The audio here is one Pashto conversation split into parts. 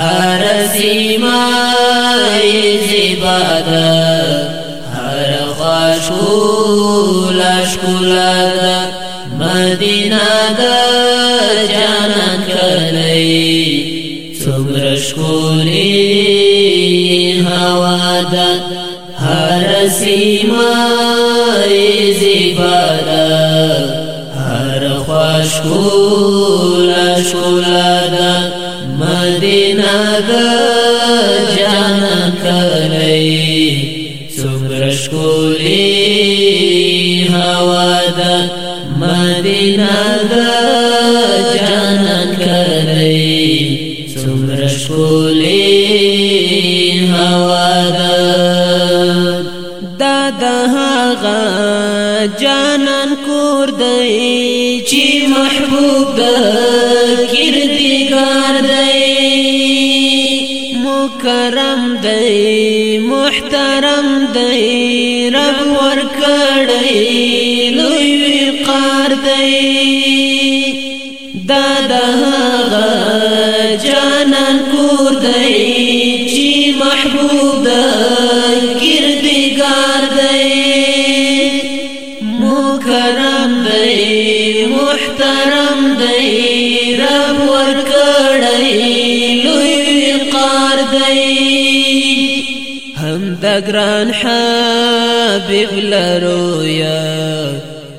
هر سیما زیبا ده هر خوشکول اشکولا ده مدینه ده جانان کلی څومره ښکلې هوا ده هر سیما زیبا ده هر خوشکول اشکولا ده مدینہ د جانان کلی څومره ښکلی هوا ده مدینہ د جانان دا د هغه جانان کور دی چې محبوب د کردګار دی مکرم دی محترم دی رب ور کړی لوی قار دی دا د هغه جانان کور دی ور کړی لوی وقار دی هم د ګران حبیب لرو یا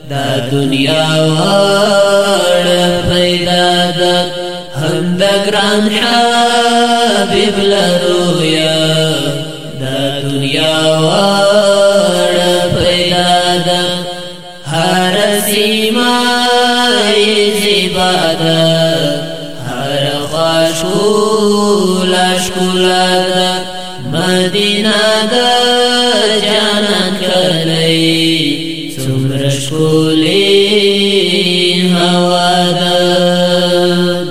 دا دنیا وړ پیدا ده هم د ګران حبیب لرو یا دا دنیا وړ پیدا ده هر سیمه زیباده شکول شکولا دا مدینه دا جانان کلی سمر شکولی هوا دا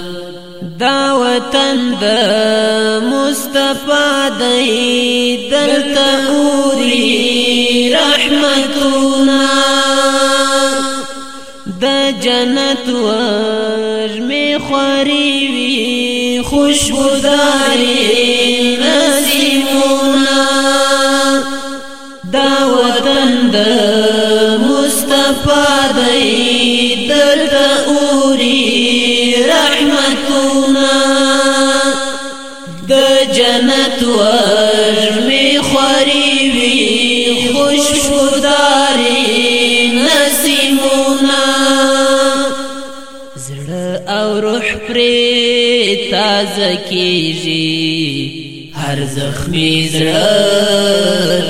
دا وطن دا مصطفی دی دلتا اوری رحمتونا دا جنت وجمی خوری خوشبوداری نسیمونا دا وطن د مصطفی دی دلتا اوری رحمتونا د جنت وجمی خوری وی خوشبوداری زړه او روح پرې تازه کیږي هر زخمی زړه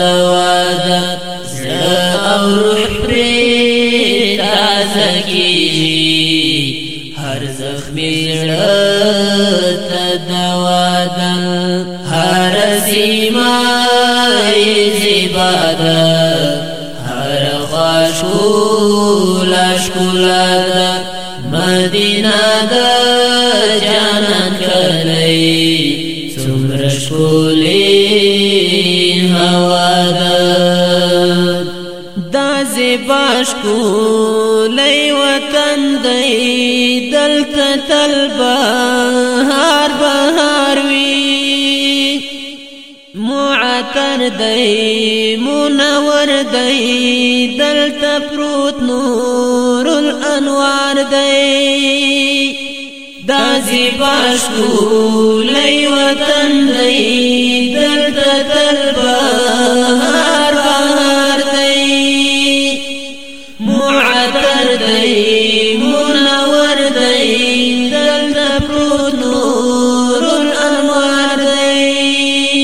دوا ده زړه او روح پرې تازه کیږي هر زخمی زړه دوا ده هر سیما زیبا ده هر خوشو لاشکولا ده مدینه د جانان کلی څومره ښکلی هوا ده دا زیبا ښکلی وطن دی دلته تل بهار بهار وي معطر دی منور دی دلته پروت نور الانوار دی دا زیبا شکولی وطن دی دلتا تر بهار بهار دی معطر دی منور دی دلتا پروت نور الانوار دی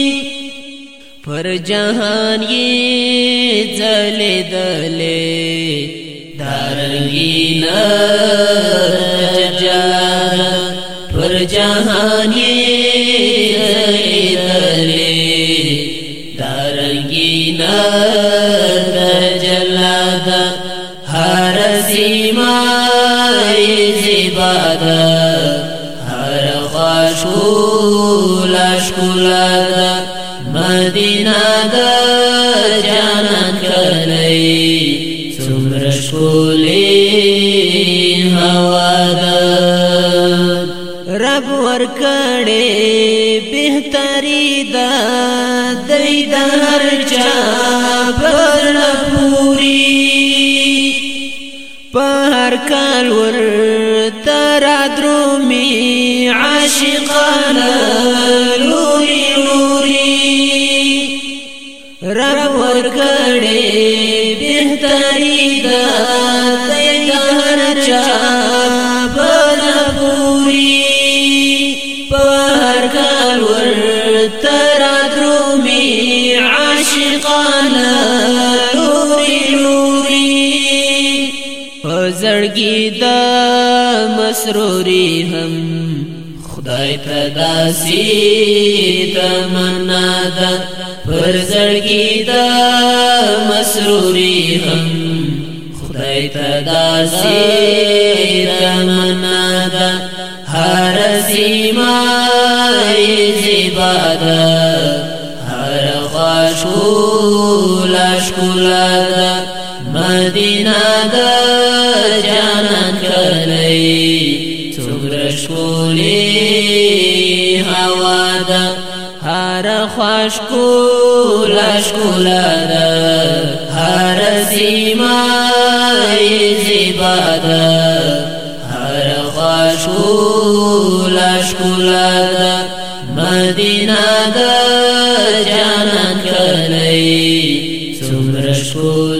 پر جهان یہ زلی دلی سرنگینا جان پر جهانی دلی دارنگینا جلادا هر سیما زیبادا هر خواشو لاشکولا دا مدینه دا جانان کنی سمرش کو رب ورکړې بهتري دا دای د هر چا پر پوری پر کال ور تر درومي عاشقانا لوري لوري رب ورکړې بهتري دا دای د هر چا پر پوری ترا درومي عاشقانا لوري لوري فزړګي د مسروري هم خدای ته داسي تمنا ده فرزړګي د مسروري هم خدای ته داسي تمنا ده هر سیمان عبادت هر خوشول اشکولا دا مدینه دا جانان کلی څومره ښکلی هوا دا هر خوشکول اشکولا دا هر سیما زیباده هر خوشکول اشکولا دا जना सुन्द्र